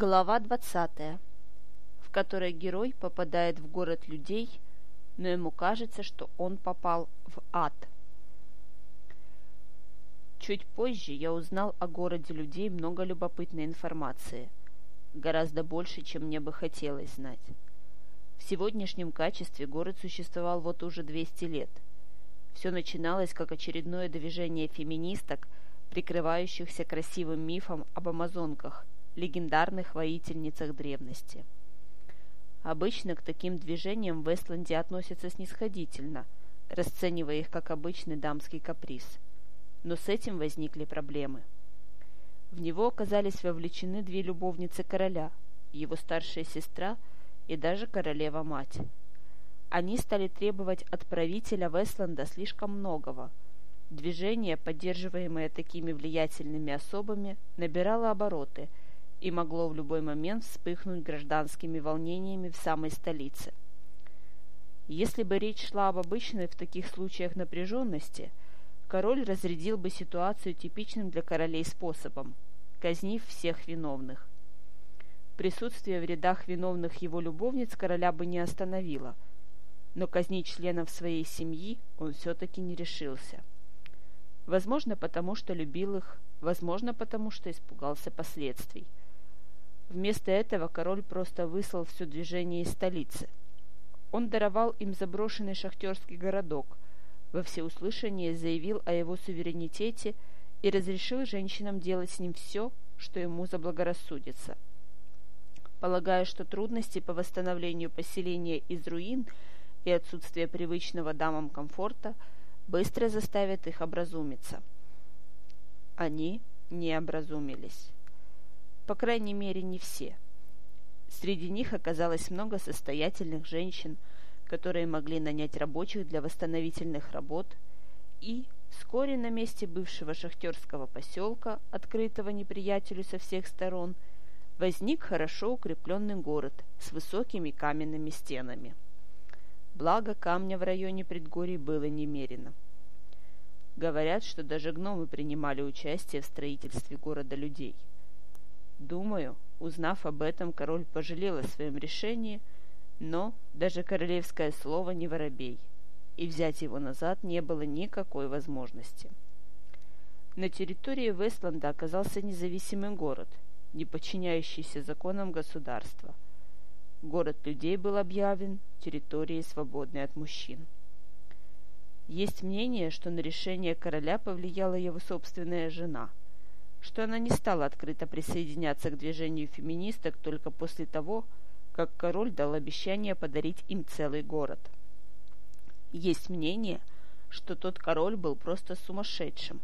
Глава 20, в которой герой попадает в город людей, но ему кажется, что он попал в ад. Чуть позже я узнал о городе людей много любопытной информации, гораздо больше, чем мне бы хотелось знать. В сегодняшнем качестве город существовал вот уже 200 лет. Все начиналось как очередное движение феминисток, прикрывающихся красивым мифом об амазонках – легендарных воительницах древности. Обычно к таким движениям в Эстланде относятся снисходительно, расценивая их как обычный дамский каприз. Но с этим возникли проблемы. В него оказались вовлечены две любовницы короля, его старшая сестра и даже королева-мать. Они стали требовать от правителя Вестланда слишком многого. Движение, поддерживаемое такими влиятельными особами, набирало обороты – и могло в любой момент вспыхнуть гражданскими волнениями в самой столице. Если бы речь шла об обычной в таких случаях напряженности, король разрядил бы ситуацию типичным для королей способом, казнив всех виновных. Присутствие в рядах виновных его любовниц короля бы не остановило, но казнить членов своей семьи он все-таки не решился. Возможно, потому что любил их, возможно, потому что испугался последствий. Вместо этого король просто выслал все движение из столицы. Он даровал им заброшенный шахтерский городок, во всеуслышание заявил о его суверенитете и разрешил женщинам делать с ним все, что ему заблагорассудится. Полагая, что трудности по восстановлению поселения из руин и отсутствие привычного дамам комфорта быстро заставят их образумиться. Они не образумились. По крайней мере, не все. Среди них оказалось много состоятельных женщин, которые могли нанять рабочих для восстановительных работ, и вскоре на месте бывшего шахтерского поселка, открытого неприятелю со всех сторон, возник хорошо укрепленный город с высокими каменными стенами. Благо, камня в районе предгорий было немерено. Говорят, что даже гномы принимали участие в строительстве города людей – Думаю, узнав об этом, король пожалел о своем решении, но даже королевское слово не воробей, и взять его назад не было никакой возможности. На территории Вестланда оказался независимый город, не подчиняющийся законам государства. Город людей был объявлен территорией, свободной от мужчин. Есть мнение, что на решение короля повлияла его собственная жена – что она не стала открыто присоединяться к движению феминисток только после того, как король дал обещание подарить им целый город. Есть мнение, что тот король был просто сумасшедшим.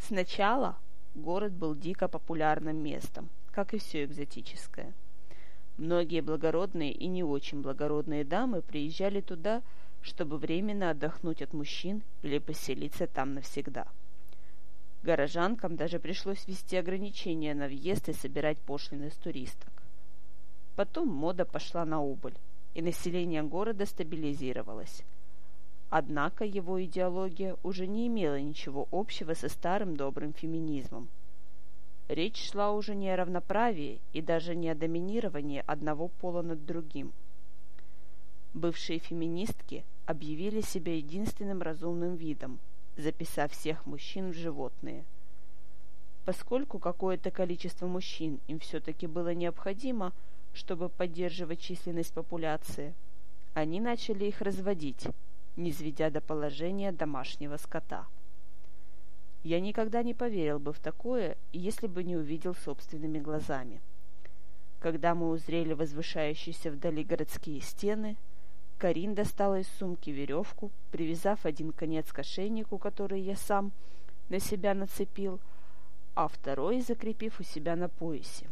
Сначала город был дико популярным местом, как и все экзотическое. Многие благородные и не очень благородные дамы приезжали туда, чтобы временно отдохнуть от мужчин или поселиться там навсегда. Горожанкам даже пришлось ввести ограничения на въезд и собирать пошлины с туристок. Потом мода пошла на убыль, и население города стабилизировалось. Однако его идеология уже не имела ничего общего со старым добрым феминизмом. Речь шла уже не о равноправии и даже не о доминировании одного пола над другим. Бывшие феминистки объявили себя единственным разумным видом – записав всех мужчин в животные. Поскольку какое-то количество мужчин им все-таки было необходимо, чтобы поддерживать численность популяции, они начали их разводить, не сведя до положения домашнего скота. Я никогда не поверил бы в такое, если бы не увидел собственными глазами. Когда мы узрели возвышающиеся вдали городские стены – Карин достала из сумки веревку, привязав один конец к ошейнику, который я сам на себя нацепил, а второй закрепив у себя на поясе.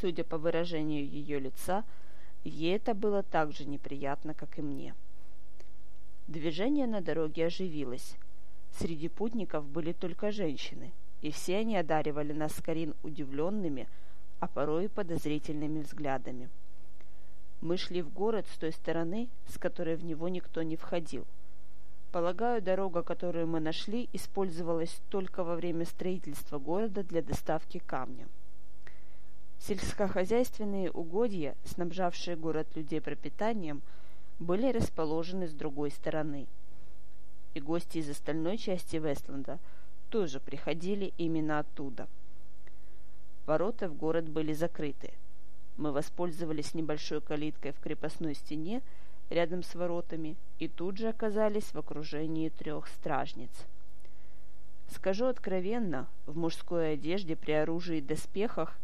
Судя по выражению ее лица, ей это было так же неприятно, как и мне. Движение на дороге оживилось. Среди путников были только женщины, и все они одаривали нас с Карин удивленными, а порой и подозрительными взглядами. Мы шли в город с той стороны, с которой в него никто не входил. Полагаю, дорога, которую мы нашли, использовалась только во время строительства города для доставки камня. Сельскохозяйственные угодья, снабжавшие город людей пропитанием, были расположены с другой стороны. И гости из остальной части Вестленда тоже приходили именно оттуда. Ворота в город были закрыты. Мы воспользовались небольшой калиткой в крепостной стене рядом с воротами и тут же оказались в окружении трех стражниц. Скажу откровенно, в мужской одежде при оружии и доспехах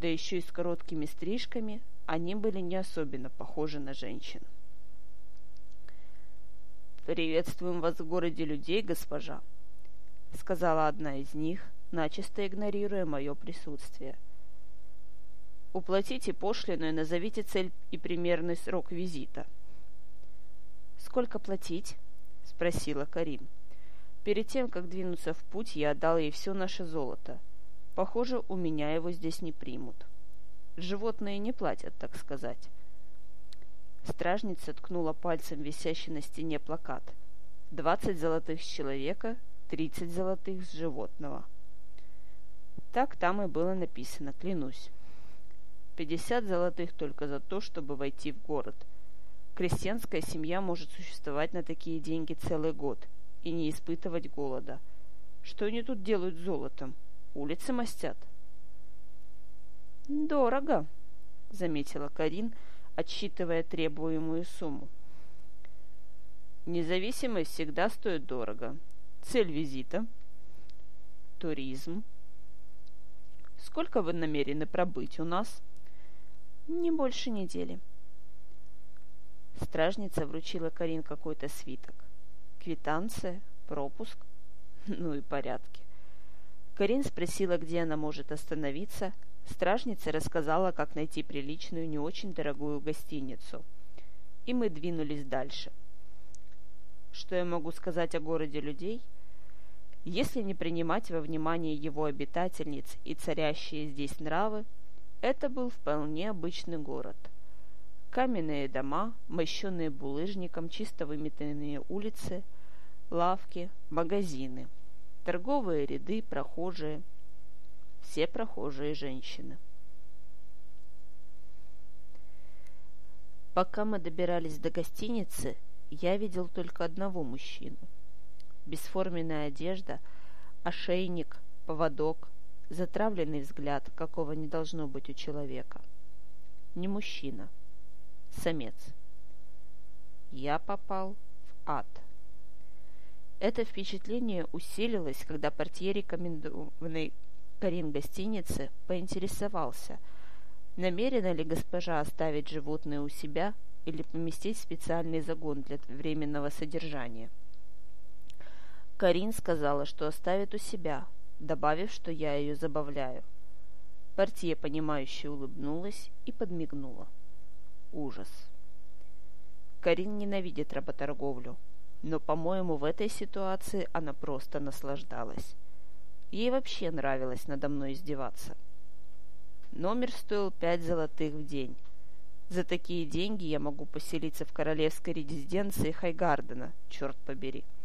да еще и с короткими стрижками, они были не особенно похожи на женщин. «Приветствуем вас в городе людей, госпожа», — сказала одна из них, начисто игнорируя мое присутствие. «Уплатите пошлину и назовите цель и примерный срок визита». «Сколько платить?» — спросила Карин. Перед тем, как двинуться в путь, я отдал ей все наше золото — Похоже, у меня его здесь не примут. Животные не платят, так сказать. Стражница ткнула пальцем висящий на стене плакат. «Двадцать золотых с человека, тридцать золотых с животного». Так там и было написано, клянусь. Пятьдесят золотых только за то, чтобы войти в город. Крестьянская семья может существовать на такие деньги целый год и не испытывать голода. Что они тут делают с золотом? улицы мастят. «Дорого», — заметила Карин, отсчитывая требуемую сумму. «Независимость всегда стоит дорого. Цель визита?» «Туризм». «Сколько вы намерены пробыть у нас?» «Не больше недели». Стражница вручила Карин какой-то свиток. Квитанция, пропуск, ну и порядки. Карин спросила, где она может остановиться. Стражница рассказала, как найти приличную, не очень дорогую гостиницу. И мы двинулись дальше. Что я могу сказать о городе людей? Если не принимать во внимание его обитательниц и царящие здесь нравы, это был вполне обычный город. Каменные дома, мощенные булыжником, чисто выметенные улицы, лавки, магазины – торговые ряды, прохожие. Все прохожие женщины. Пока мы добирались до гостиницы, я видел только одного мужчину. Бесформенная одежда, ошейник, поводок, затравленный взгляд, какого не должно быть у человека. Не мужчина, самец. Я попал в ад. Это впечатление усилилось, когда портье рекомендованной Карин гостиницы поинтересовался, намерена ли госпожа оставить животное у себя или поместить в специальный загон для временного содержания. Карин сказала, что оставит у себя, добавив, что я ее забавляю. Портье, понимающе улыбнулась и подмигнула. Ужас. Карин ненавидит работорговлю, но, по-моему, в этой ситуации она просто наслаждалась. Ей вообще нравилось надо мной издеваться. Номер стоил пять золотых в день. За такие деньги я могу поселиться в королевской резиденции Хайгардена, черт побери. —